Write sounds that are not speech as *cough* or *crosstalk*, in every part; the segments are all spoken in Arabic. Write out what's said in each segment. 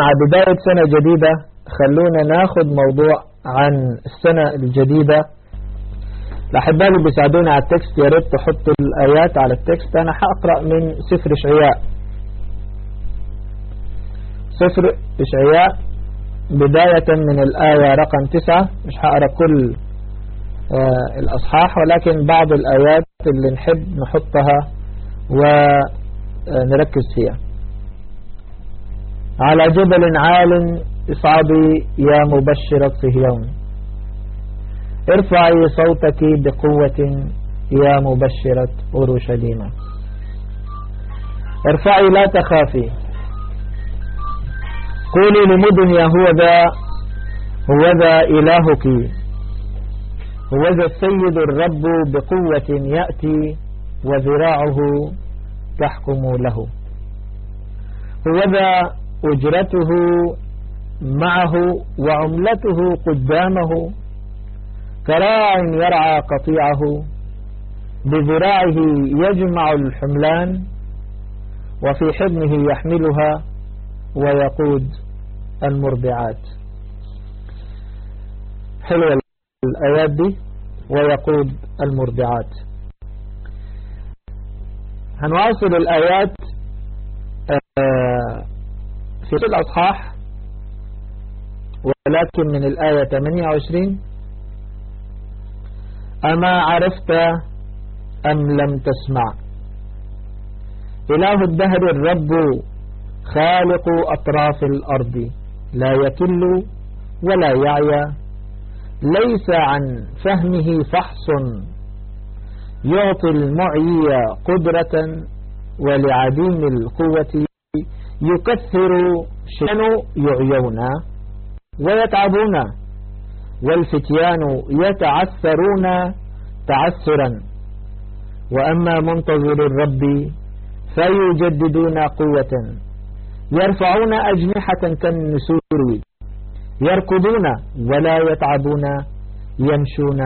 مع بداية سنة جديدة خلونا ناخد موضوع عن السنة الجديدة. الأحباء اللي بيساعدونا على التكست يا ريت تحطوا الآيات على التكست. أنا حأقرأ من سفر إشعياء. سفر إشعياء بداية من الآية رقم تسعة. مش هقرأ كل آه الأصحاح ولكن بعض الآيات اللي نحب نحطها ونركز فيها. على جبل عال اصعدي يا مبشرة صهيون ارفعي صوتك بقوة يا مبشرة أورشليم ارفعي لا تخافي. قولي لمدن يهوذا هوذا إلهك. هوذا السيد الرب بقوة يأتي وذراعه تحكم له. هوذا أجرته معه وعملته قدامه كراع يرعى قطيعه بذراعه يجمع الحملان وفي حضنه يحملها ويقود المرضعات. حلوة الآيات دي ويقود المرضعات. هنواصل الآيات في الأصحاح ولكن من الآية 28 أما عرفت أم لم تسمع. إله الدهر الرب خالق أطراف الأرض. لا يكل ولا يعيا ليس عن فهمه فحص. يعطي المعي قدرة ولعديم القوة. يكثر شأن يعيون ويتعبون والفتيان يتعثرون تعثرا. وأما منتظر الرب فيجددون قوة يرفعون أجنحة كالنسور يركضون ولا يتعبون يمشون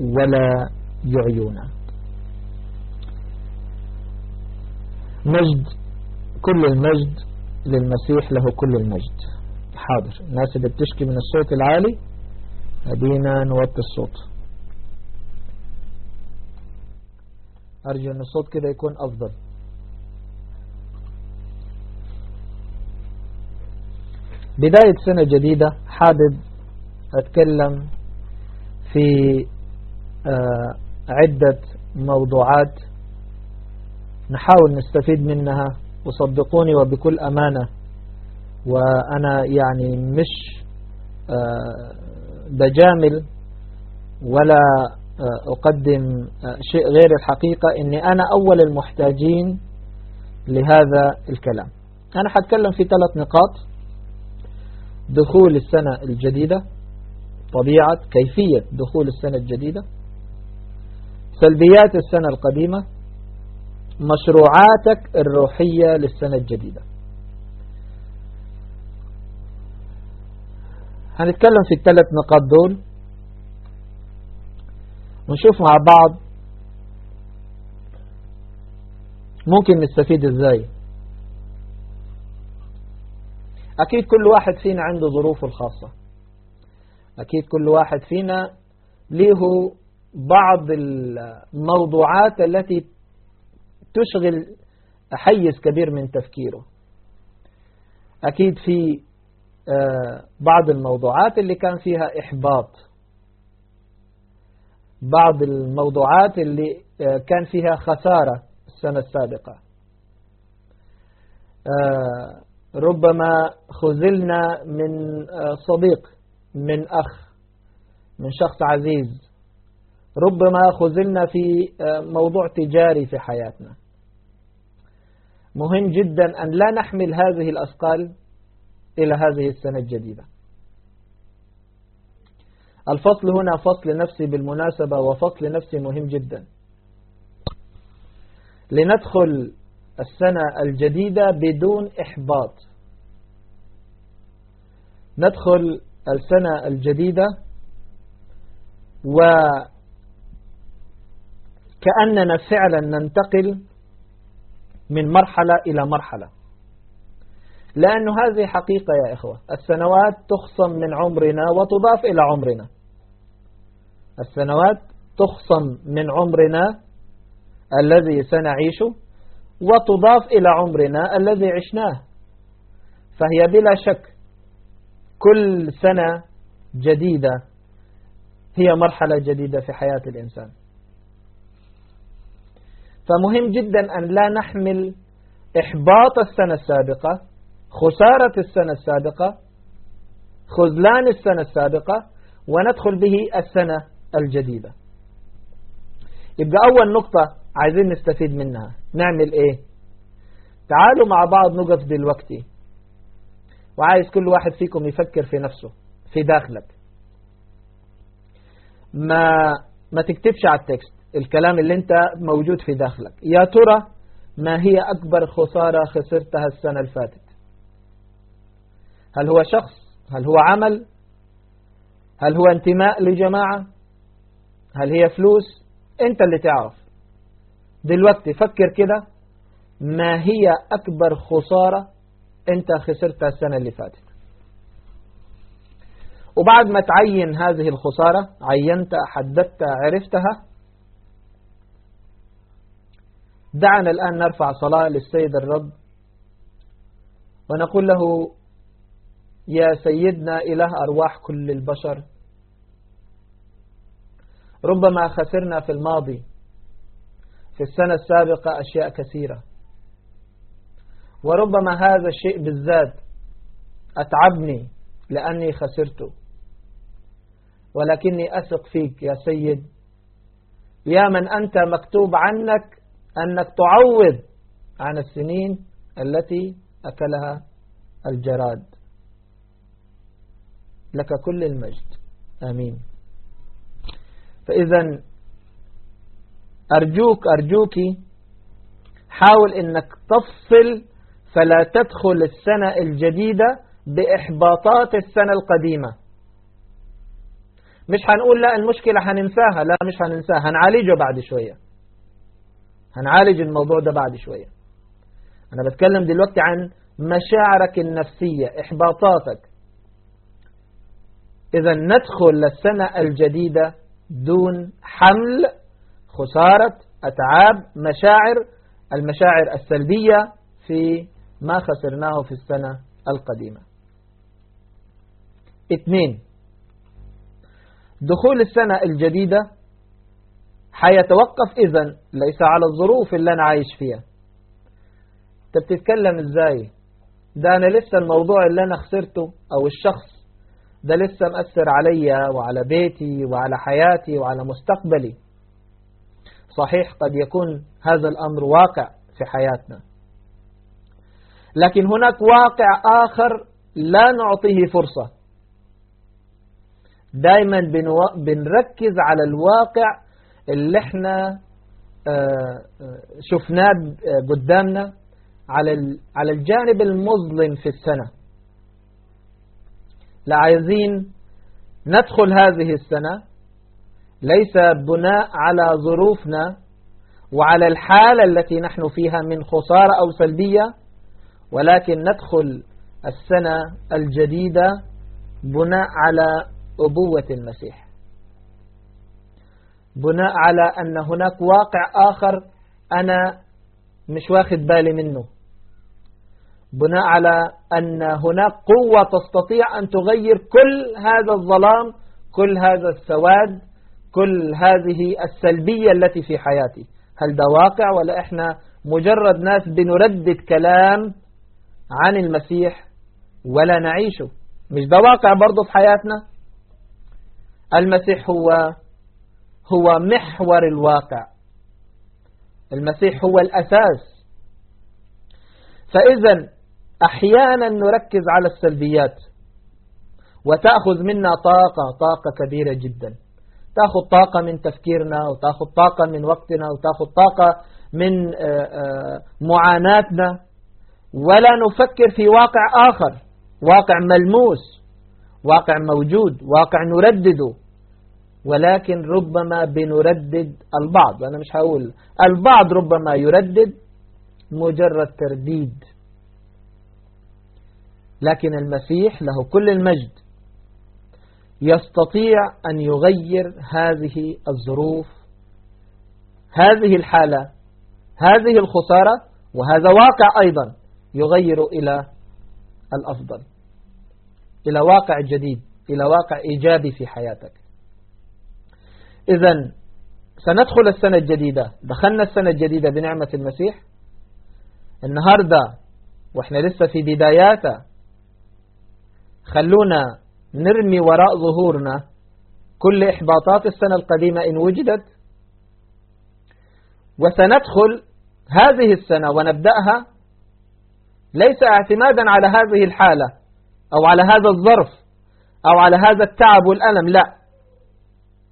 ولا يعيون. مجد كل المجد للمسيح له كل المجد. حاضر. الناس اللي بتشكي من الصوت العالي أدينا نوطي الصوت. أرجو أن الصوت كده يكون أفضل. بداية سنة جديدة حابب أتكلم في عدة موضوعات نحاول نستفيد منها. وصدقوني وبكل أمانة. وأنا يعني مش بجامل ولا أقدم شيء غير الحقيقة أني أنا أول المحتاجين لهذا الكلام. أنا حتكلم في ثلاث نقاط. دخول السنة الجديدة طبيعة كيفية دخول السنة الجديدة سلبيات السنة القديمة مشروعاتك الروحية للسنة الجديدة. هنتكلم في الثلاث نقاط دول. ونشوف مع بعض ممكن نستفيد إزاي. أكيد كل واحد فينا عنده ظروفه الخاصة. أكيد كل واحد فينا له بعض الموضوعات التي تشغل حيز كبير من تفكيره. أكيد في بعض الموضوعات اللي كان فيها إحباط. بعض الموضوعات اللي كان فيها خسارة السنة السابقة. ربما خذلنا من صديق من أخ من شخص عزيز. ربما خذلنا في موضوع تجاري في حياتنا. مهم جدا أن لا نحمل هذه الأثقال إلى هذه السنة الجديدة. الفصل هنا فصل نفسي بالمناسبة وفصل نفسي مهم جدا. لندخل السنة الجديدة بدون إحباط. ندخل السنة الجديدة وكأننا فعلا ننتقل من مرحلة إلى مرحلة. لأن هذه حقيقة يا إخوة السنوات تخصم من عمرنا وتضاف إلى عمرنا. السنوات تخصم من عمرنا الذي سنعيشه وتضاف إلى عمرنا الذي عشناه. فهي بلا شك كل سنة جديدة هي مرحلة جديدة في حياة الإنسان. فمهم جدا أن لا نحمل إحباط السنة السابقة خسارة السنة السابقة خذلان السنة السابقة وندخل به السنة الجديدة. يبقى أول نقطة عايزين نستفيد منها. نعمل إيه؟ تعالوا مع بعض نقف دلوقتي. وعايز كل واحد فيكم يفكر في نفسه في داخلك. ما ما تكتبش على التكست. الكلام اللي انت موجود في داخلك. يا ترى ما هي أكبر خسارة خسرتها السنة الفاتت؟ هل هو شخص؟ هل هو عمل؟ هل هو انتماء لجماعة؟ هل هي فلوس؟ انت اللي تعرف. دلوقتي فكر كده ما هي أكبر خسارة انت خسرتها السنة اللي فاتت؟ وبعد ما تعين هذه الخسارة عينت حددت عرفتها دعنا الآن نرفع صلاة للسيد الرب. ونقول له يا سيدنا إله أرواح كل البشر. ربما خسرنا في الماضي في السنة السابقة أشياء كثيرة. وربما هذا الشيء بالذات أتعبني لأني خسرته ولكني أثق فيك يا سيد. يا من أنت مكتوب عنك أنك تعوض عن السنين التي أكلها الجراد. لك كل المجد. آمين. فإذا أرجوك أرجوك حاول أنك تفصل فلا تدخل السنة الجديدة بإحباطات السنة القديمة. مش هنقول لا المشكلة هننساها. لا مش هننساها. هنعالجه بعد شوية. هنعالج الموضوع ده بعد شوية. أنا بتكلم دلوقتي عن مشاعرك النفسية إحباطاتك. إذا ندخل للسنة الجديدة دون حمل خسارة أتعاب مشاعر المشاعر السلبية في ما خسرناه في السنة القديمة. اثنين دخول السنة الجديدة حيتوقف إذن ليس على الظروف اللي أنا عايش فيها. أنت بتتكلم إزاي؟ ده أنا لسه الموضوع اللي أنا خسرته أو الشخص ده لسه مأثر عليا وعلى بيتي وعلى حياتي وعلى مستقبلي. صحيح قد يكون هذا الأمر واقع في حياتنا. لكن هناك واقع آخر لا نعطيه فرصة. دايما بنركز على الواقع اللي إحنا شفناه قدامنا على على الجانب المظلم في السنة. لا عايزين ندخل هذه السنة. ليس بناء على ظروفنا وعلى الحالة التي نحن فيها من خسارة أو سلبية ولكن ندخل السنة الجديدة بناء على أبوة المسيح. بناء على أن هناك واقع آخر أنا مش واخد بالي منه. بناء على أن هناك قوة تستطيع أن تغير كل هذا الظلام كل هذا السواد كل هذه السلبية التي في حياتي. هل ده واقع ولا إحنا مجرد ناس بنردد كلام عن المسيح ولا نعيشه؟ مش ده واقع برضه في حياتنا؟ المسيح هو هو محور الواقع. المسيح هو الأساس. فإذا أحيانا نركز على السلبيات وتأخذ منا طاقة طاقة كبيرة جدا. تأخذ طاقة من تفكيرنا وتأخذ طاقة من وقتنا وتأخذ طاقة من معاناتنا. ولا نفكر في واقع آخر واقع ملموس واقع موجود واقع نردده. ولكن ربما بنردد البعض. أنا مش هقول البعض ربما يردد مجرد ترديد. لكن المسيح له كل المجد يستطيع أن يغير هذه الظروف هذه الحالة هذه الخسارة وهذا واقع أيضا يغير إلى الأفضل إلى واقع جديد إلى واقع إيجابي في حياتك. إذا سندخل السنة الجديدة. دخلنا السنة الجديدة بنعمة المسيح. النهاردة وإحنا لسه في بداياتها خلونا نرمي وراء ظهورنا كل إحباطات السنة القديمة إن وجدت. وسندخل هذه السنة ونبدأها ليس اعتمادا على هذه الحالة أو على هذا الظرف أو على هذا التعب والألم لا.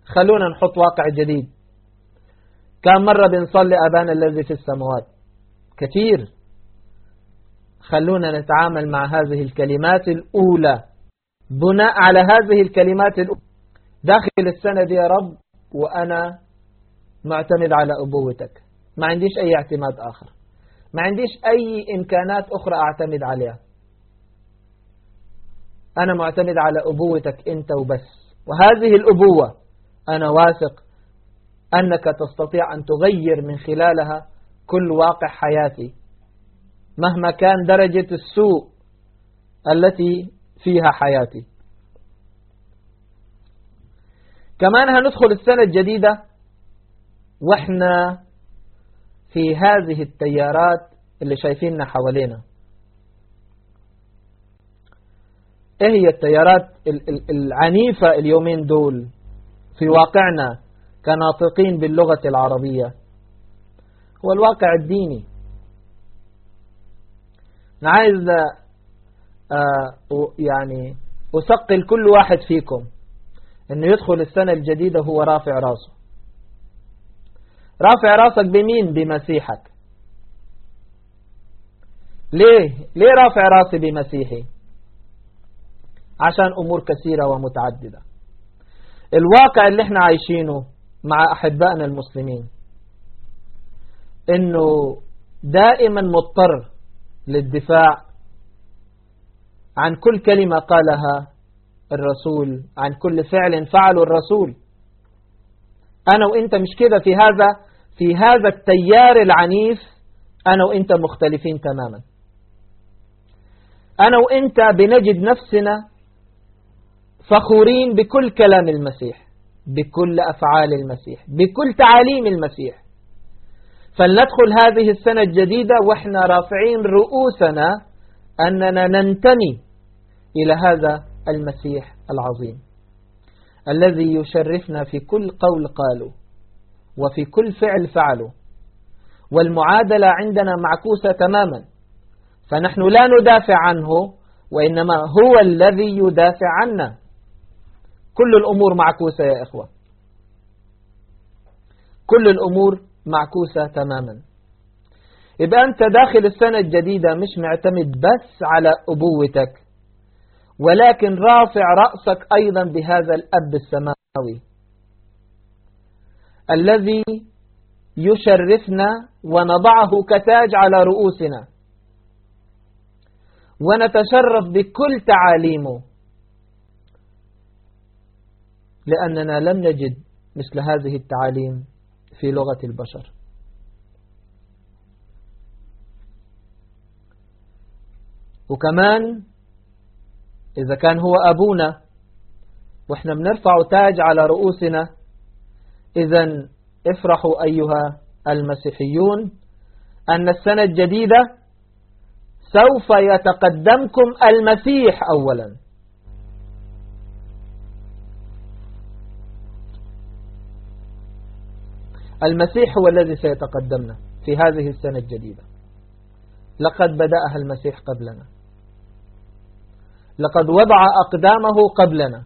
خلونا نحط واقع جديد. كم مرة بنصلي أبانا الذي في السماوات. كثير. خلونا نتعامل مع هذه الكلمات الأولى. بناء على هذه الكلمات الأولى. داخل السنة دي يا رب وأنا معتمد على أبوتك. ما عنديش أي اعتماد آخر. ما عنديش أي إمكانات أخرى أعتمد عليها. أنا معتمد على أبوتك أنت وبس. وهذه الأبوة أنا واثق أنك تستطيع أن تغير من خلالها كل واقع حياتي. مهما كان درجة السوء التي فيها حياتي. كمان هندخل السنة الجديدة وإحنا في هذه التيارات اللي شايفيننا حوالينا. إيه هي التيارات العنيفة اليومين دول؟ في واقعنا كناطقين باللغة العربية. هو الواقع الديني. أنا عايز آه يعني أثقل كل واحد فيكم أنه يدخل السنة الجديدة هو رافع راسه. رافع راسك بمين؟ بمسيحك. ليه؟ ليه رافع راسي بمسيحي؟ عشان أمور كثيرة ومتعددة. الواقع اللي إحنا عايشينه مع أحبائنا المسلمين إنه دائما مضطر للدفاع عن كل كلمة قالها الرسول عن كل فعل فعله الرسول. أنا وإنت مش كده في هذا في هذا التيار العنيف أنا وإنت مختلفين تماما. أنا وإنت بنجد نفسنا فخورين بكل كلام المسيح بكل أفعال المسيح بكل تعاليم المسيح. فلندخل هذه السنة الجديدة وإحنا رافعين رؤوسنا أننا ننتمي إلى هذا المسيح العظيم الذي يشرفنا في كل قول قالوا وفي كل فعل فعلوا. والمعادلة عندنا معكوسة تماما فنحن لا ندافع عنه وإنما هو الذي يدافع عنا. كل الأمور معكوسة يا إخوة. كل الأمور معكوسة تماما. يبقى أنت داخل السنة الجديدة مش معتمد بس على أبوتك ولكن رافع رأسك أيضا بهذا الأب السماوي الذي يشرفنا ونضعه كتاج على رؤوسنا ونتشرف بكل تعاليمه. لأننا لم نجد مثل هذه التعاليم في لغة البشر. وكمان إذا كان هو أبونا وإحنا بنرفع تاج على رؤوسنا إذا افرحوا أيها المسيحيون أن السنة الجديدة سوف يتقدمكم المسيح أولا. المسيح هو الذي سيتقدمنا في هذه السنة الجديدة. لقد بدأها المسيح قبلنا. لقد وضع أقدامه قبلنا.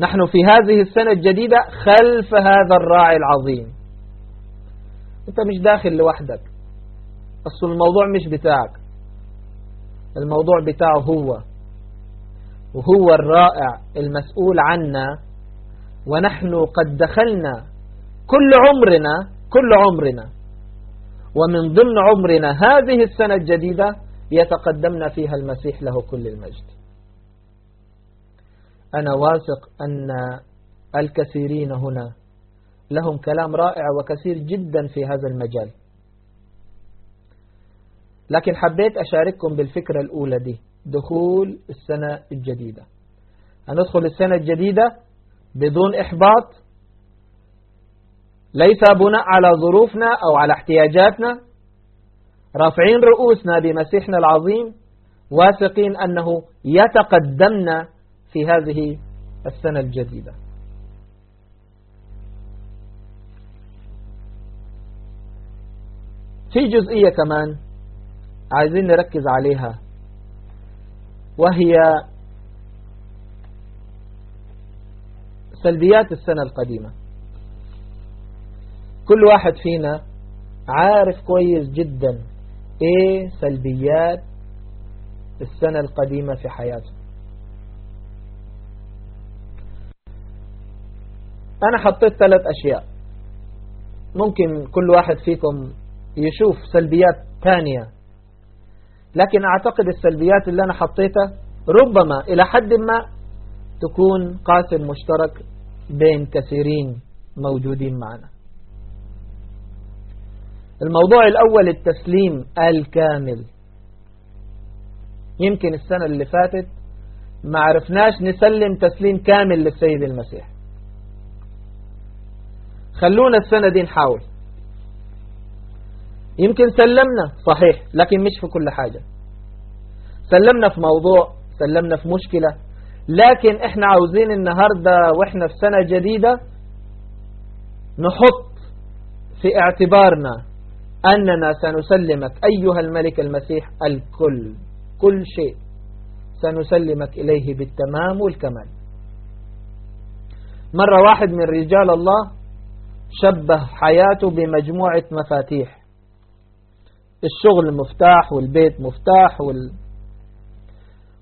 نحن في هذه السنة الجديدة خلف هذا الراعي العظيم. أنت مش داخل لوحدك. أصل الموضوع مش بتاعك. الموضوع بتاعه هو. وهو الرائع المسؤول عنا ونحن قد دخلنا كل عمرنا كل عمرنا. ومن ضمن عمرنا هذه السنة الجديدة يتقدمنا فيها المسيح له كل المجد. أنا واثق أن الكثيرين هنا لهم كلام رائع وكثير جدا في هذا المجال. لكن حبيت أشارككم بالفكرة الأولى دي دخول السنة الجديدة. هندخل السنة الجديدة بدون إحباط ليس بناء على ظروفنا أو على احتياجاتنا. رافعين رؤوسنا بمسيحنا العظيم واثقين أنه يتقدمنا في هذه السنة الجديدة. في جزئية كمان عايزين نركز عليها وهي سلبيات السنة القديمة. كل واحد فينا عارف كويس جدا إيه سلبيات السنة القديمة في حياته. أنا حطيت ثلاث أشياء. ممكن كل واحد فيكم يشوف سلبيات ثانية. لكن أعتقد السلبيات اللي أنا حطيتها ربما إلى حد ما تكون قاسم مشترك بين كثيرين موجودين معنا. الموضوع الأول التسليم الكامل. يمكن السنة اللي فاتت ما عرفناش نسلم تسليم كامل للسيد المسيح. خلونا السنة دي نحاول. يمكن سلمنا صحيح لكن مش في كل حاجة. سلمنا في موضوع سلمنا في مشكلة لكن إحنا عاوزين النهاردة وإحنا في سنة جديدة نحط في اعتبارنا أننا سنسلمك أيها الملك المسيح الكل كل شيء سنسلمك إليه بالتمام والكمال. مرة واحد من رجال الله شبه حياته بمجموعة مفاتيح. الشغل مفتاح والبيت مفتاح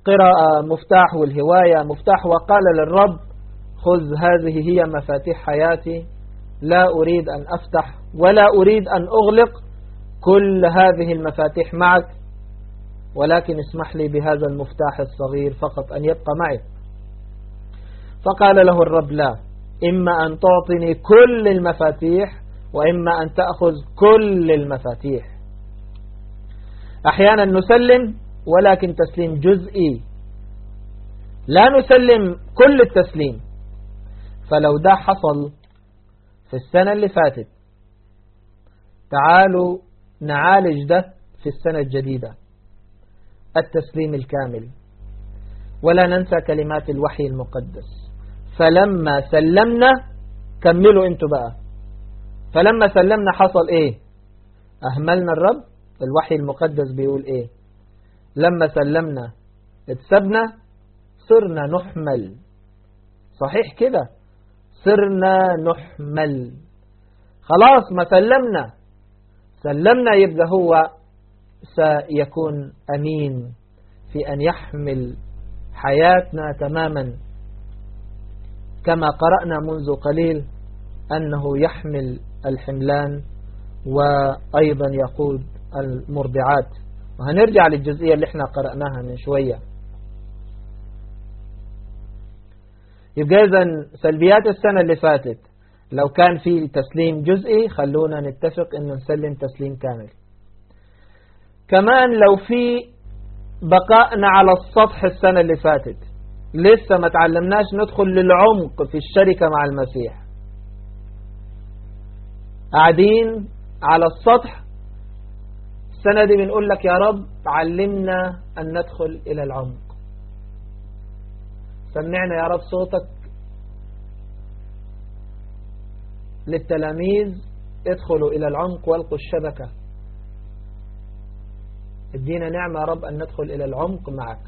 والقراءة مفتاح والهواية مفتاح وقال للرب خذ هذه هي مفاتيح حياتي لا أريد أن أفتح ولا أريد أن أغلق كل هذه المفاتيح معك ولكن اسمح لي بهذا المفتاح الصغير فقط أن يبقى معي. فقال له الرب لا إما أن تعطني كل المفاتيح وإما أن تأخذ كل المفاتيح. أحيانا نسلم ولكن تسليم جزئي. لا نسلم كل التسليم. فلو ده حصل في السنة اللي فاتت تعالوا نعالج ده في السنة الجديدة. التسليم الكامل. ولا ننسى كلمات الوحي المقدس. فلما سلمنا كملوا أنتوا بقى. فلما سلمنا حصل إيه؟ أهملنا الرب. الوحي المقدس بيقول إيه؟ لما سلمنا اتسبنا صرنا نحمل. صحيح كده؟ صرنا نحمل. خلاص ما سلمنا. سلمنا يبقى هو سيكون أمين في أن يحمل حياتنا تماما. كما قرأنا منذ قليل أنه يحمل الحملان وأيضا يقود المرضعات. وهنرجع للجزئية اللي إحنا قرأناها من شوية. يبقى إذا سلبيات السنة اللي فاتت لو كان في تسليم جزئي خلونا نتفق إنه نسلم تسليم كامل. كمان لو في بقائنا على السطح السنة اللي فاتت لسه ما تعلمناش ندخل للعمق في الشركة مع المسيح. قاعدين على السطح السنة دي بنقول لك يا رب علمنا أن ندخل إلى العمق. سمعنا يا رب صوتك للتلاميذ ادخلوا إلى العمق والقوا الشبكة. ادينا نعمة يا رب أن ندخل إلى العمق معك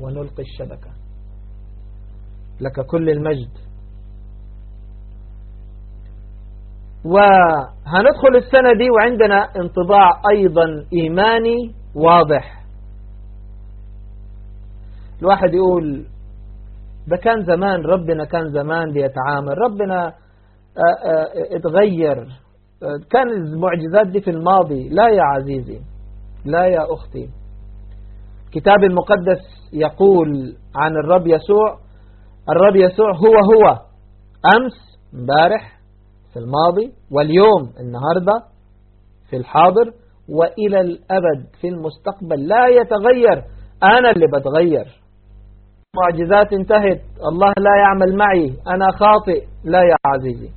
ونلقي الشبكة. لك كل المجد. وهندخل السنة دي وعندنا انطباع أيضا إيماني واضح. الواحد يقول ده كان زمان ربنا كان زمان بيتعامل ربنا آه، آه، اتغير. كان المعجزات دي في الماضي. لا يا عزيزي لا يا أختي. الكتاب المقدس يقول عن الرب يسوع الرب يسوع هو هو أمس امبارح في الماضي واليوم النهاردة في الحاضر وإلى الأبد في المستقبل. لا يتغير أنا اللي بتغير. معجزات انتهت الله لا يعمل معي أنا خاطئ لا يا عزيزي.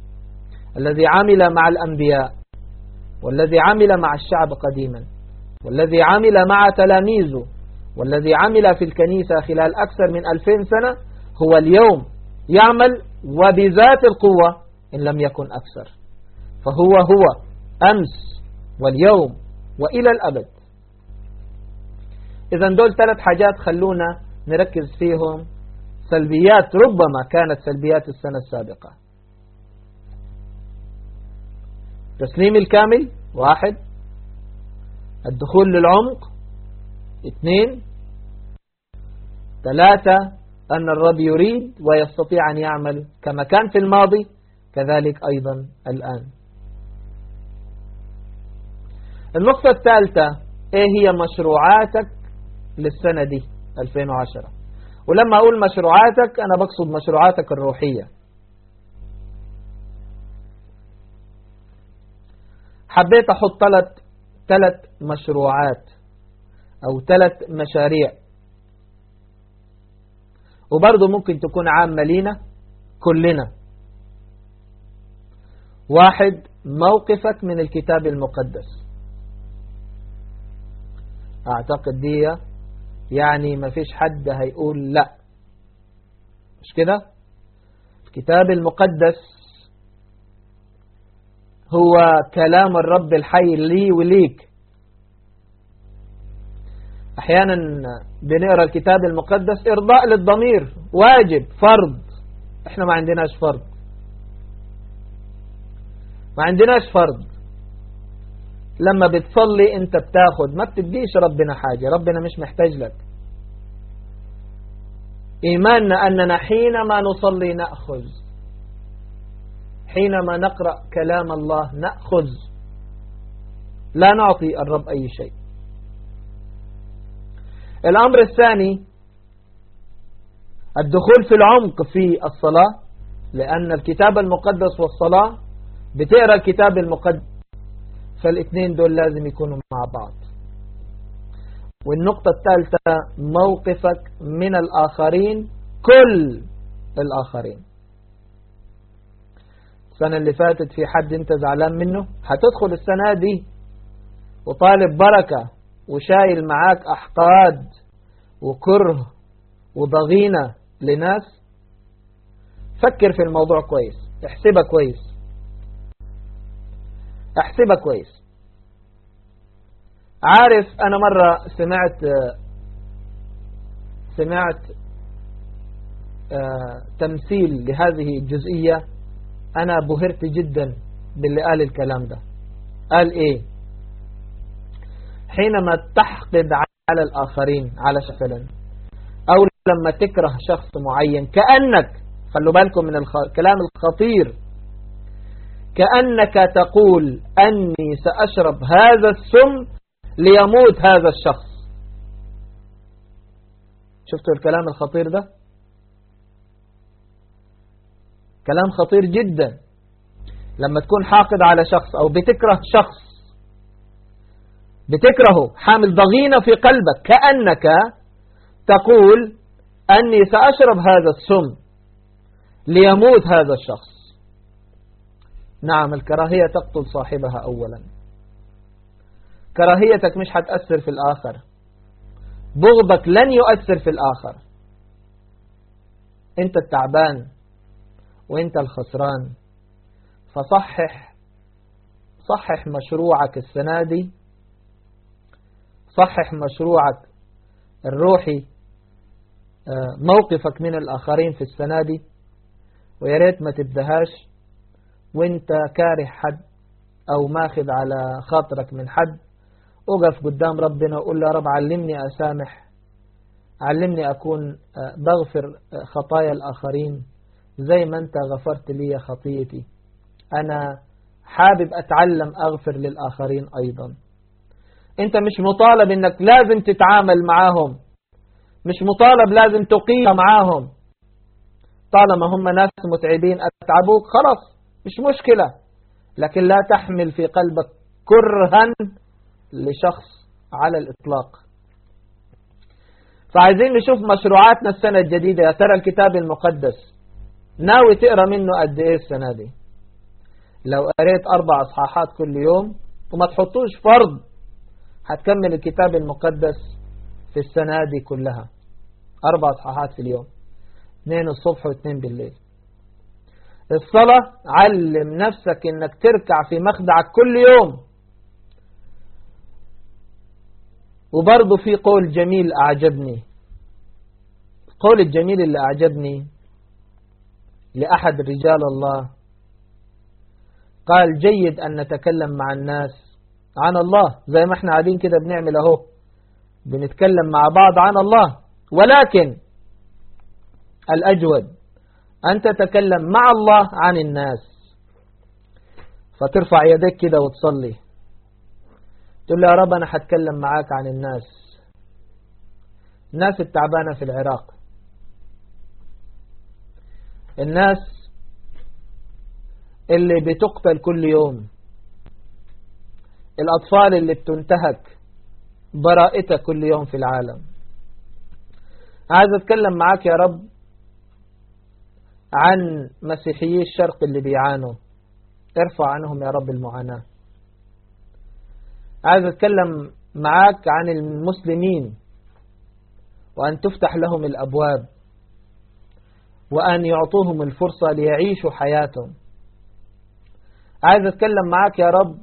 الذي عمل مع الأنبياء والذي عمل مع الشعب قديما والذي عمل مع تلاميذه والذي عمل في الكنيسة خلال أكثر من ألفين سنة هو اليوم يعمل وبذات القوة إن لم يكن أكثر. فهو هو أمس واليوم وإلى الأبد. إذا دول ثلاث حاجات خلونا نركز فيهم. سلبيات ربما كانت سلبيات السنة السابقة. تسليم الكامل واحد. الدخول للعمق اثنين. ثلاثة أن الرب يريد ويستطيع أن يعمل كما كان في الماضي. كذلك أيضا الآن. النقطة الثالثة إيه هي مشروعاتك للسنة دي 2010 ولما أقول مشروعاتك أنا بقصد مشروعاتك الروحية. حبيت أحط ثلاث ثلاث مشروعات أو ثلاث مشاريع. وبرضه ممكن تكون عامة لينا كلنا. واحد موقفك من الكتاب المقدس. أعتقد دي يعني ما فيش حد هيقول لا. مش كده؟ الكتاب المقدس هو كلام الرب الحي لي وليك. أحيانا بنقرأ الكتاب المقدس إرضاء للضمير واجب فرض. إحنا ما عندناش فرض. ما عندناش فرض. لما بتصلي انت بتاخد ما بتديش ربنا حاجة ربنا مش محتاج لك. إيماننا أننا حينما نصلي نأخذ. حينما نقرأ كلام الله نأخذ. لا نعطي الرب أي شيء. الأمر الثاني الدخول في العمق في الصلاة لأن الكتاب المقدس والصلاة بتقرأ الكتاب المقدس فالاثنين دول لازم يكونوا مع بعض. والنقطة الثالثة موقفك من الآخرين كل الآخرين. السنة اللي فاتت في حد انت زعلان منه؟ هتدخل السنة دي وطالب بركة وشايل معاك أحقاد وكره وضغينة لناس. فكر في الموضوع كويس احسبها كويس. احسبها كويس. عارف أنا مرة سمعت سمعت آه، تمثيل لهذه الجزئية. أنا بهرت جدا باللي قال الكلام ده. قال إيه؟ حينما تحقد على الآخرين على شكلا أو لما تكره شخص معين كأنك خلوا بالكم من الكلام الخطير كأنك تقول أني سأشرب هذا السم ليموت هذا الشخص. شفتوا الكلام الخطير ده؟ كلام خطير جدا. لما تكون حاقد على شخص أو بتكره شخص بتكرهه حامل ضغينة في قلبك كأنك تقول أني سأشرب هذا السم ليموت هذا الشخص. نعم الكراهية تقتل صاحبها أولا. كراهيتك مش هتأثر في الآخر. بغضك لن يؤثر في الآخر. أنت التعبان وأنت الخسران. فصحح صحح مشروعك السنة دي. صحح مشروعك الروحي آه، موقفك من الآخرين في السنة دي. ويا ريت ما تبدهاش وانت كاره حد أو ماخذ على خاطرك من حد اقف قدام ربنا وقول له يا رب علمني أسامح علمني أكون آه، بغفر آه، خطايا الآخرين زي ما انت غفرت لي خطيتي. أنا حابب أتعلم أغفر للآخرين أيضا. انت مش مطالب إنك لازم تتعامل معاهم مش مطالب لازم تقيم معاهم. طالما هم ناس متعبين أتعبوك خلاص. مش مشكلة لكن لا تحمل في قلبك كرها لشخص على الإطلاق. فعايزين نشوف مشروعاتنا السنة الجديدة. يا ترى الكتاب المقدس ناوي تقرأ منه قد إيه السنة دي؟ لو قريت أربع أصحاحات كل يوم وما تحطوش فرض هتكمل الكتاب المقدس في السنة دي كلها. أربع أصحاحات في اليوم اثنين الصبح واثنين بالليل. الصلاة علم نفسك إنك تركع في مخدعك كل يوم. وبرضه في قول جميل أعجبني. القول الجميل اللي أعجبني لأحد رجال الله. قال جيد أن نتكلم مع الناس عن الله. زي ما إحنا قاعدين كده بنعمل أهو. بنتكلم مع بعض عن الله. ولكن الأجود أن تتكلم مع الله عن الناس. فترفع يدك كده وتصلي. تقول له يا رب أنا هتكلم معاك عن الناس. الناس التعبانة في العراق. الناس اللي بتقتل كل يوم. الأطفال اللي بتنتهك براءتها كل يوم في العالم. عايز أتكلم معاك يا رب عن مسيحيي الشرق اللي بيعانوا. ارفع عنهم يا رب المعاناة. عايز أتكلم معاك عن المسلمين وأن تفتح لهم الأبواب وأن يعطوهم الفرصة ليعيشوا حياتهم. عايز أتكلم معاك يا رب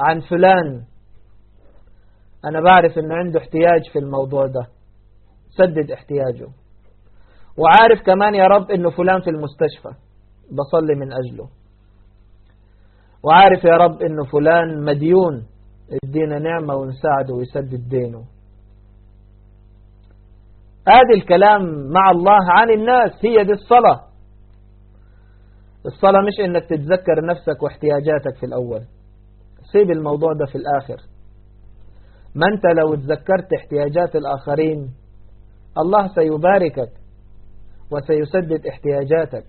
عن فلان. أنا بعرف أنه عنده احتياج في الموضوع ده. سدد احتياجه. وعارف كمان يا رب أنه فلان في المستشفى بصلي من أجله. وعارف يا رب أنه فلان مديون ادينا نعمة ونساعده ويسدد دينه. هذا الكلام مع الله عن الناس هي دي الصلاة. الصلاة مش إنك تتذكر نفسك واحتياجاتك في الأول. سيب الموضوع ده في الآخر. ما أنت لو تذكرت احتياجات الآخرين الله سيباركك. وسيسدد احتياجاتك.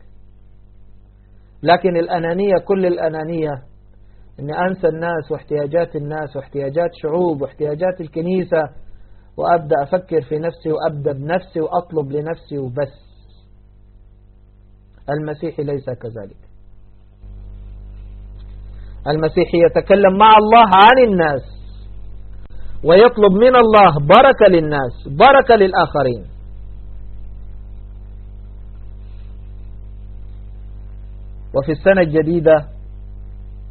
لكن الأنانية كل الأنانية أني أنسى الناس واحتياجات الناس واحتياجات شعوب واحتياجات الكنيسة وأبدأ أفكر في نفسي وأبدأ بنفسي وأطلب لنفسي وبس. المسيح ليس كذلك. المسيح يتكلم مع الله عن الناس ويطلب من الله بركة للناس بركة للآخرين. وفي السنة الجديدة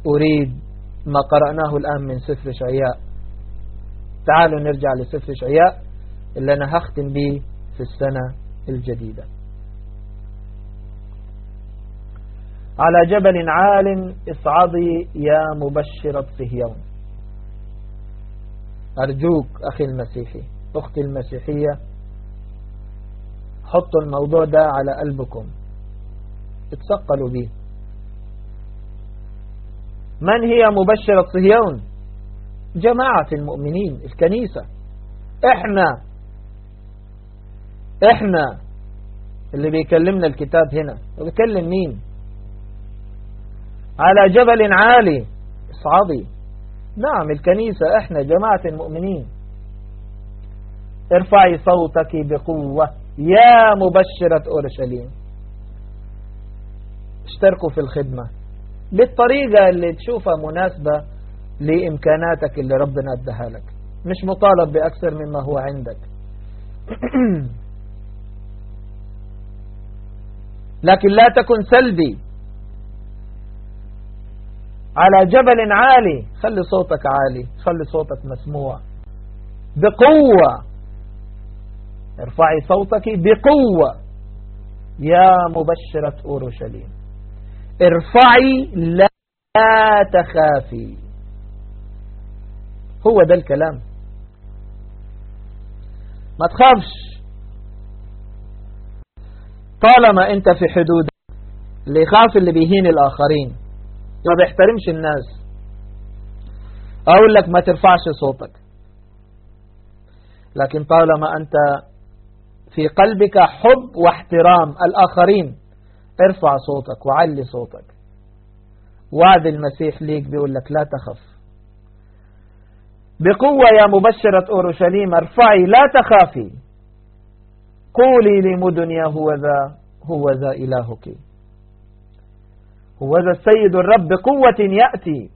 أريد ما قرأناه الآن من سفر شعياء. تعالوا نرجع لسفر شعياء اللي أنا هختم به في السنة الجديدة. على جبل عال اصعدي يا مبشرة صهيون أرجوك أخي المسيحي أختي المسيحية حطوا الموضوع ده على قلبكم. اتثقلوا به من هي مبشرة صهيون جماعة المؤمنين الكنيسة. إحنا إحنا اللي بيكلمنا الكتاب هنا. وبيكلم مين؟ على جبل عالي اصعدي نعم الكنيسة إحنا جماعة المؤمنين. ارفعي صوتك بقوة. يا مبشرة أورشليم. اشتركوا في الخدمة. بالطريقة اللي تشوفها مناسبة لإمكاناتك اللي ربنا ادها لك. مش مطالب بأكثر مما هو عندك. *clears throat* لكن لا تكن سلبي. على جبل عالي خلي صوتك عالي خلي صوتك مسموع. بقوة. ارفعي صوتك بقوة. يا مبشرة أورشليم. ارفعي لا تخافي. هو ده الكلام. ما تخافش. طالما انت في حدود اللي يخاف اللي بيهين الآخرين. ما بيحترمش الناس. أقول لك ما ترفعش صوتك. لكن طالما أنت في قلبك حب واحترام الآخرين ارفع صوتك وعلي صوتك. وعد المسيح ليك بيقول لك لا تخف. بقوة يا مبشرة أورشليم ارفعي لا تخافي. قولي لمدن هو ذا هو ذا إلهك. هو ذا السيد الرب بقوة يأتي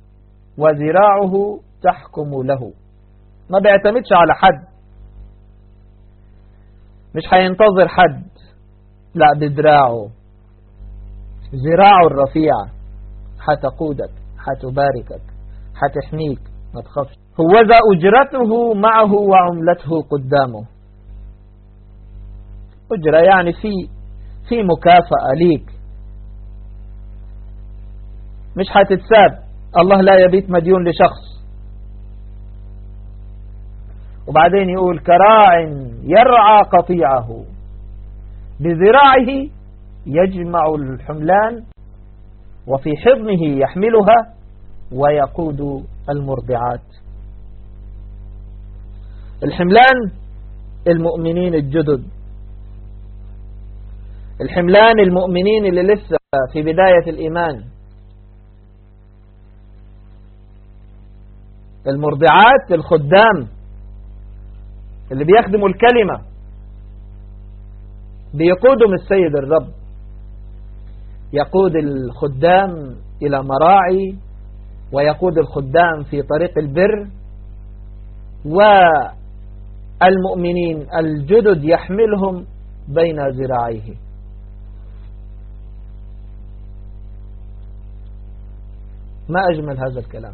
وذراعه تحكم له. ما بيعتمدش على حد. مش هينتظر حد لا بدراعه ذراعه الرفيعة هتقودك هتباركك هتحميك ما تخافش. هو ذا أجرته معه وعملته قدامه. أجرة يعني في في مكافأة ليك. مش هتتساب الله لا يبيت مديون لشخص. وبعدين يقول كراع يرعى قطيعه. بذراعه يجمع الحملان وفي حضنه يحملها ويقود المرضعات. الحملان المؤمنين الجدد. الحملان المؤمنين اللي لسه في بداية الإيمان. المرضعات الخدام اللي بيخدموا الكلمة بيقودهم السيد الرب. يقود الخدام إلى مراعي ويقود الخدام في طريق البر والمؤمنين الجدد يحملهم بين ذراعيه. ما أجمل هذا الكلام؟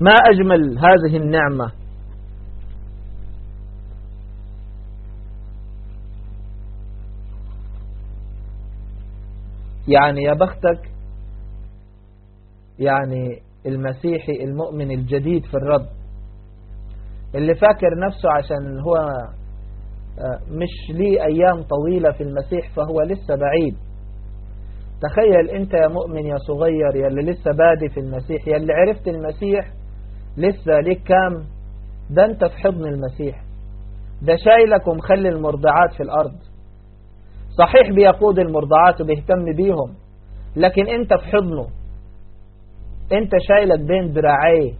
ما أجمل هذه النعمة؟ يعني يا بختك يعني المسيحي المؤمن الجديد في الرب اللي فاكر نفسه عشان هو آه، مش ليه أيام طويلة في المسيح فهو لسه بعيد. تخيل أنت يا مؤمن يا صغير يا اللي لسه بادي في المسيح يا اللي عرفت المسيح لسه ليك كام؟ ده أنت في حضن المسيح. ده شايلك ومخلي المرضعات في الأرض. صحيح بيقود المرضعات وبيهتم بيهم لكن انت في حضنه. انت شايلك بين دراعيه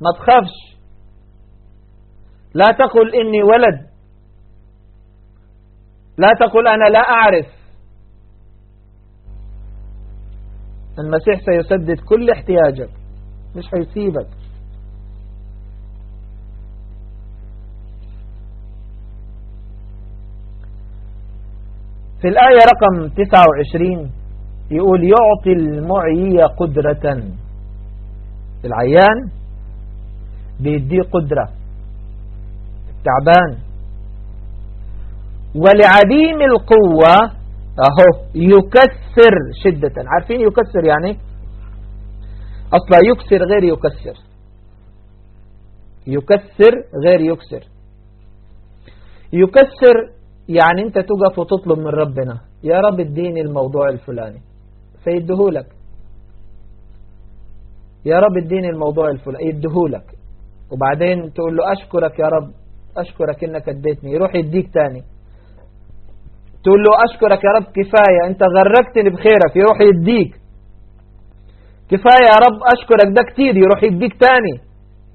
ما تخافش. لا تقل إني ولد. لا تقل أنا لا أعرف. المسيح سيسدد كل احتياجك مش هيسيبك. في الآية رقم 29 يقول يعطي المعي قدرة. العيان بيديه قدرة. التعبان. ولعديم القوة أهو يكسر شدة. عارفين يكسر يعني؟ أصلا يكسر غير يكسر. يكسر غير يكسر. يكسر يعني انت تقف وتطلب من ربنا يا رب اديني الموضوع الفلاني فيدهولك يا رب اديني الموضوع الفلاني يدهولك وبعدين تقول له أشكرك يا رب أشكرك إنك أديتني. يروح يديك تاني. تقول له أشكرك يا رب كفاية أنت غرقتني بخيرك. يروح يديك. كفاية يا رب أشكرك ده كتير. يروح يديك تاني.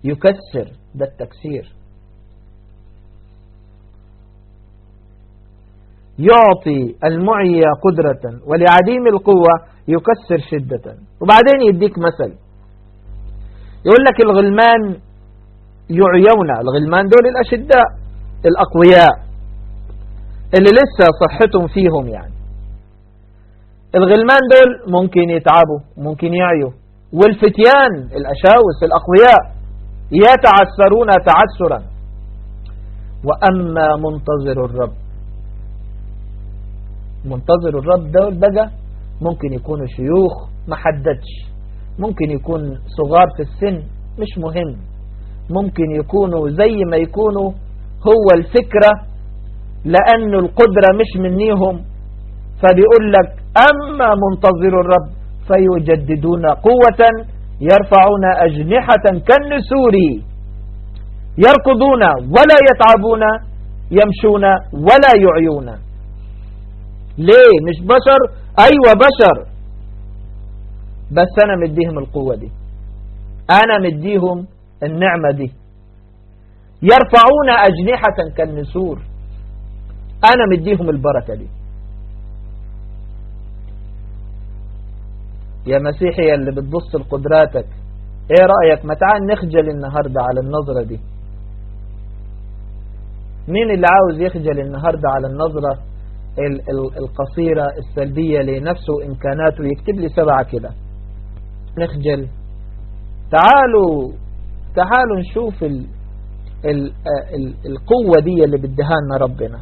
يكسر ده التكسير. يعطي المعي قدرة ولعديم القوة يكسر شدة. وبعدين يديك مثل. يقول لك الغلمان يعيون الغلمان دول الأشداء الأقوياء اللي لسه صحتهم فيهم يعني. الغلمان دول ممكن يتعبوا ممكن يعيوا. والفتيان الأشاوس الأقوياء يتعسرون تعسرا وأما منتظر الرب منتظر الرب دول بقى ممكن يكونوا شيوخ ما حددش. ممكن يكون صغار في السن مش مهم. ممكن يكونوا زي ما يكونوا هو الفكرة لأن القدرة مش منيهم. فبيقول لك أما منتظر الرب فيجددون قوة يرفعون أجنحة كالنسور. يركضون ولا يتعبون يمشون ولا يعيون. ليه؟ مش بشر؟ أيوة بشر. بس أنا مديهم القوة دي. أنا مديهم النعمة دي. يرفعون أجنحة كالنسور. أنا مديهم البركة دي. يا مسيحي اللي بتبص لقدراتك إيه رأيك؟ ما تعال نخجل النهاردة على النظرة دي. مين اللي عاوز يخجل النهاردة على النظرة؟ القصيرة السلبية لنفسه وإمكاناته يكتب لي سبعة كده. نخجل. تعالوا تعالوا نشوف ال ال ال القوة دي اللي بدهانا ربنا.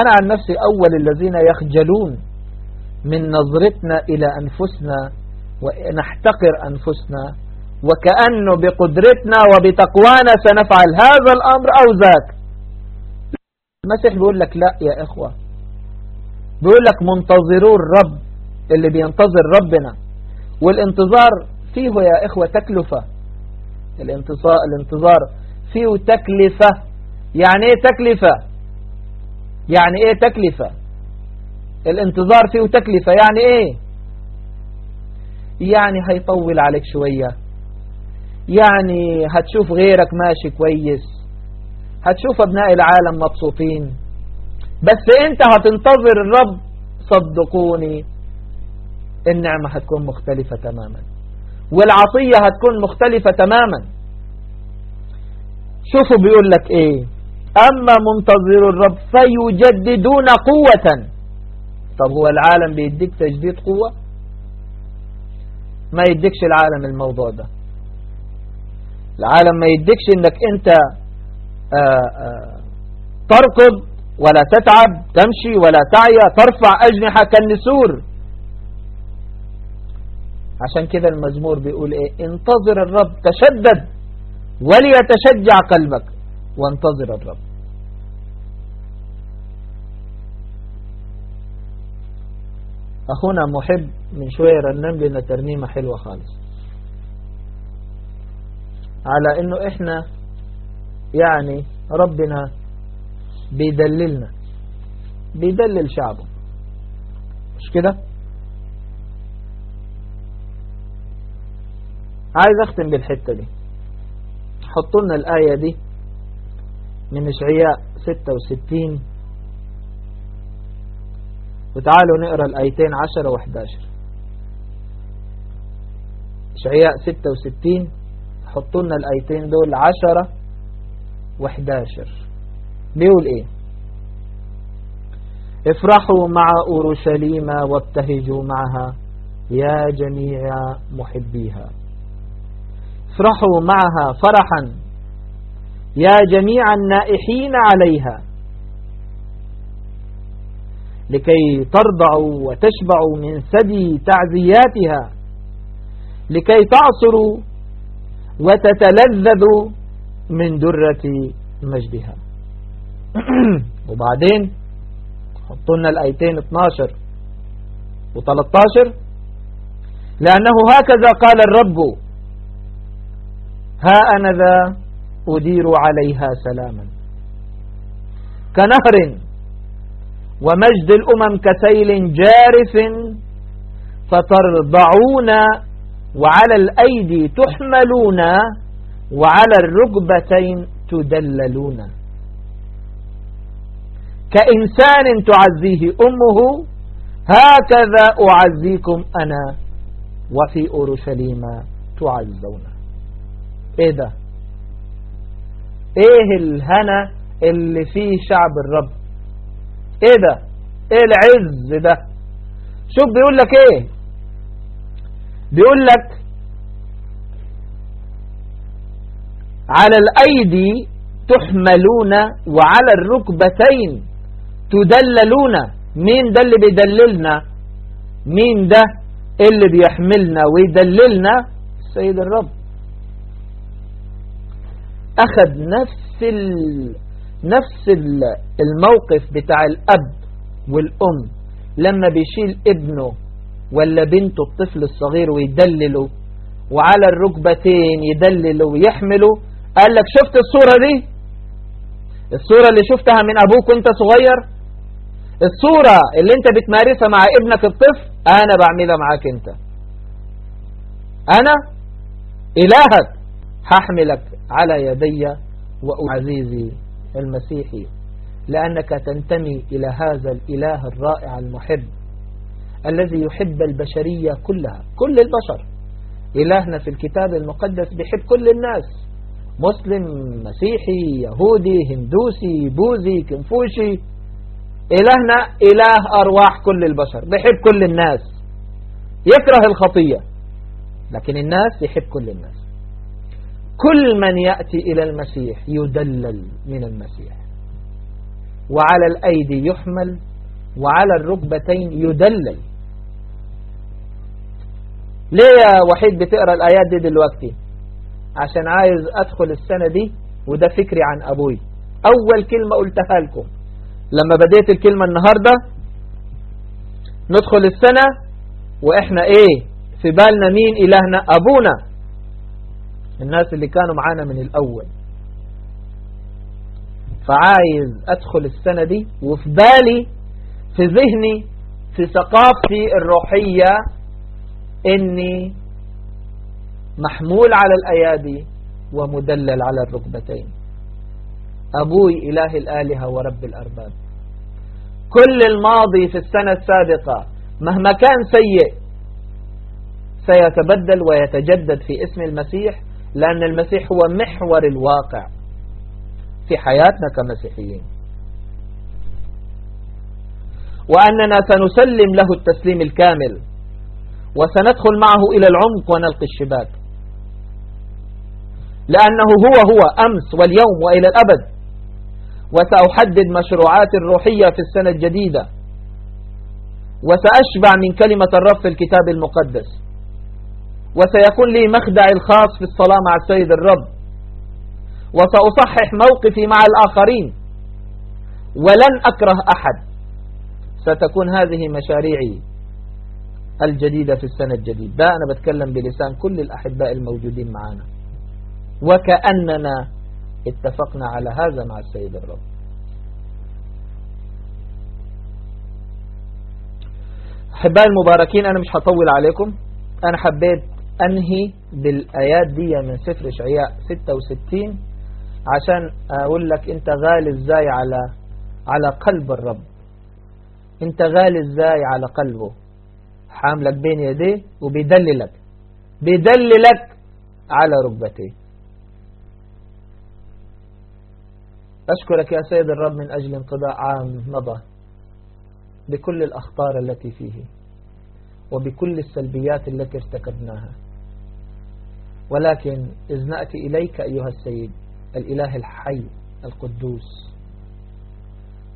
أنا عن نفسي أول الذين يخجلون من نظرتنا إلى أنفسنا ونحتقر أنفسنا وكأنه بقدرتنا وبتقوانا سنفعل هذا الأمر أو ذاك. المسيح بيقول لك لا يا إخوة. بيقول لك منتظروا الرب اللي بينتظر ربنا. والانتظار فيه يا إخوة تكلفة. الانتظار, الانتظار فيه تكلفة. يعني إيه تكلفة؟ يعني إيه تكلفة؟ الانتظار فيه تكلفة. يعني إيه؟ يعني هيطول عليك شوية. يعني هتشوف غيرك ماشي كويس. هتشوف أبناء العالم مبسوطين. بس أنت هتنتظر الرب صدقوني النعمة هتكون مختلفة تماما. والعطية هتكون مختلفة تماما. شوفوا بيقول لك إيه. أما منتظر الرب فيجددون قوة. طب هو العالم بيديك تجديد قوة؟ ما يديكش العالم الموضوع ده. العالم ما يديكش إنك أنت تركض ولا تتعب تمشي ولا تعيا ترفع أجنحة كالنسور. عشان كده المزمور بيقول إيه؟ انتظر الرب تشدد وليتشجع قلبك وانتظر الرب. أخونا محب من شوية رنم لنا ترنيمة حلوة خالص. على إنه إحنا يعني ربنا بيدللنا بيدلل شعبه. مش كده؟ عايز أختم بالحتة دي. حطوا لنا الآية دي من إشعياء 66 وتعالوا نقرأ الآيتين 10 و 11 إشعياء 66 حطوا لنا الآيتين دول 10 و 11 بيقول إيه؟ افرحوا مع أورشليم وابتهجوا معها يا جميع محبيها. افرحوا معها فرحا يا جميع النائحين عليها. لكي ترضعوا وتشبعوا من ثدي تعزياتها. لكي تعصروا وتتلذذوا من درة مجدها. *clears throat* وبعدين حطوا لنا الآيتين 12 و13 لأنه هكذا قال الرب ها أنا ذا أدير عليها سلاما. كنهر ومجد الأمم كسيل جارف فترضعون وعلى الأيدي تحملون وعلى الركبتين تدللون. كإنسان تعزيه أمه هكذا أعزيكم أنا وفي أورشليم تعزون. إيه ده؟ إيه الهنا اللي فيه شعب الرب؟ إيه ده؟ إيه العز ده؟ شوف بيقول لك إيه؟ بيقول لك على الأيدي تحملون وعلى الركبتين تدللون. مين ده اللي بيدللنا؟ مين ده اللي بيحملنا ويدللنا؟ السيد الرب. أخذ نفس ال... نفس الموقف بتاع الأب والأم. لما بيشيل ابنه ولا بنته الطفل الصغير ويدلله وعلى الركبتين يدلله ويحمله قال لك شفت الصورة دي؟ الصورة اللي شفتها من أبوك وأنت صغير؟ الصورة اللي أنت بتمارسها مع ابنك الطفل أنا بعملها معاك أنت. أنا إلهك هحملك على يدي وعزيزي المسيحي لأنك تنتمي إلى هذا الإله الرائع المحب الذي يحب البشرية كلها كل البشر. إلهنا في الكتاب المقدس بيحب كل الناس. مسلم مسيحي يهودي هندوسي بوذي كنفوشي. إلهنا إله أرواح كل البشر بيحب كل الناس. يكره الخطية لكن الناس يحب كل الناس. كل من يأتي إلى المسيح يدلل من المسيح. وعلى الأيدي يحمل وعلى الركبتين يدلل. ليه يا وحيد بتقرأ الآيات دي دلوقتي؟ عشان عايز أدخل السنة دي وده فكري عن أبوي. أول كلمة قلتها لكم. لما بديت الكلمة النهاردة ندخل السنة وإحنا إيه؟ في بالنا مين إلهنا؟ أبونا. الناس اللي كانوا معانا من الأول. فعايز أدخل السنة دي وفي بالي في ذهني في ثقافتي الروحية إني محمول على الأيادي ومدلل على الركبتين. أبوي إله الآلهة ورب الأرباب. كل الماضي في السنة السابقة مهما كان سيء سيتبدل ويتجدد في اسم المسيح لأن المسيح هو محور الواقع في حياتنا كمسيحيين. وأننا سنسلم له التسليم الكامل وسندخل معه إلى العمق ونلقي الشباك. لأنه هو هو أمس واليوم وإلى الأبد. وسأحدد مشروعات الروحية في السنة الجديدة. وسأشبع من كلمة الرب في الكتاب المقدس. وسيكون لي مخدع الخاص في الصلاة مع السيد الرب. وسأصحح موقفي مع الآخرين. ولن أكره أحد. ستكون هذه مشاريعي الجديدة في السنة الجديدة. ده أنا بتكلم بلسان كل الأحباء الموجودين معنا. وكأننا اتفقنا على هذا مع السيد الرب. أحباء المباركين أنا مش هطول عليكم. أنا حبيت أنهي بالآيات دي من سفر إشعياء 66 عشان أقول لك أنت غالي إزاي على على قلب الرب. أنت غالي إزاي على قلبه. حاملك بين يديه وبيدللك. بيدللك على ركبتيه. أشكرك يا سيد الرب من أجل انقضاء عام مضى بكل الأخطار التي فيه وبكل السلبيات التي ارتكبناها. ولكن إذ نأتي إليك أيها السيد الإله الحي القدوس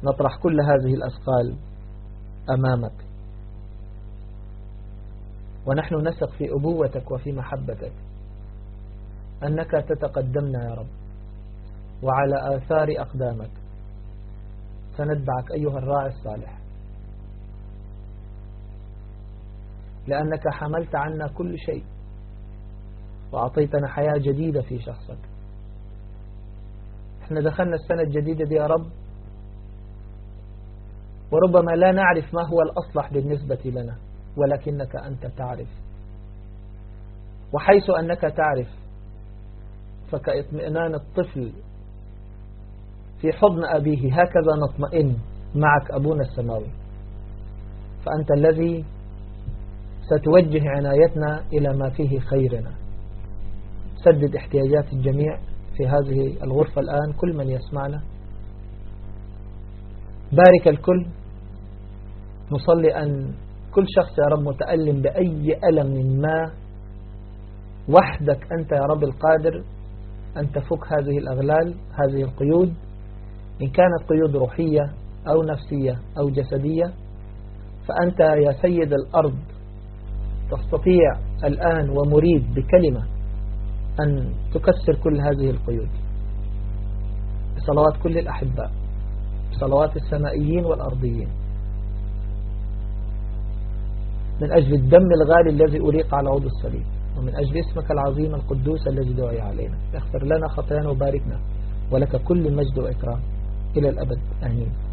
نطرح كل هذه الأثقال أمامك. ونحن نثق في أبوتك وفي محبتك أنك تتقدمنا يا رب. وعلى آثار أقدامك. سنتبعك أيها الراعي الصالح. لأنك حملت عنا كل شيء وأعطيتنا حياة جديدة في شخصك. إحنا دخلنا السنة الجديدة دي يا رب. وربما لا نعرف ما هو الأصلح بالنسبة لنا ولكنك أنت تعرف. وحيث أنك تعرف فكاطمئنان الطفل في حضن أبيه هكذا نطمئن معك أبونا السماوي. فأنت الذي ستوجه عنايتنا إلى ما فيه خيرنا. سدد احتياجات الجميع في هذه الغرفة الآن كل من يسمعنا. بارك الكل. نصلي أن كل شخص يا رب متألم بأي ألم ما. وحدك أنت يا رب القادر أن تفك هذه الأغلال هذه القيود. إن كانت قيود روحية أو نفسية أو جسدية فأنت يا سيد الأرض تستطيع الآن ومريد بكلمة أن تكسر كل هذه القيود. بصلوات كل الأحباء بصلوات السمائيين والأرضيين. من أجل الدم الغالي الذي أريق على عود الصليب ومن أجل اسمك العظيم القدوس الذي دعي علينا. اغفر لنا خطايانا وباركنا ولك كل المجد وإكرام. إلى الأبد. آمين.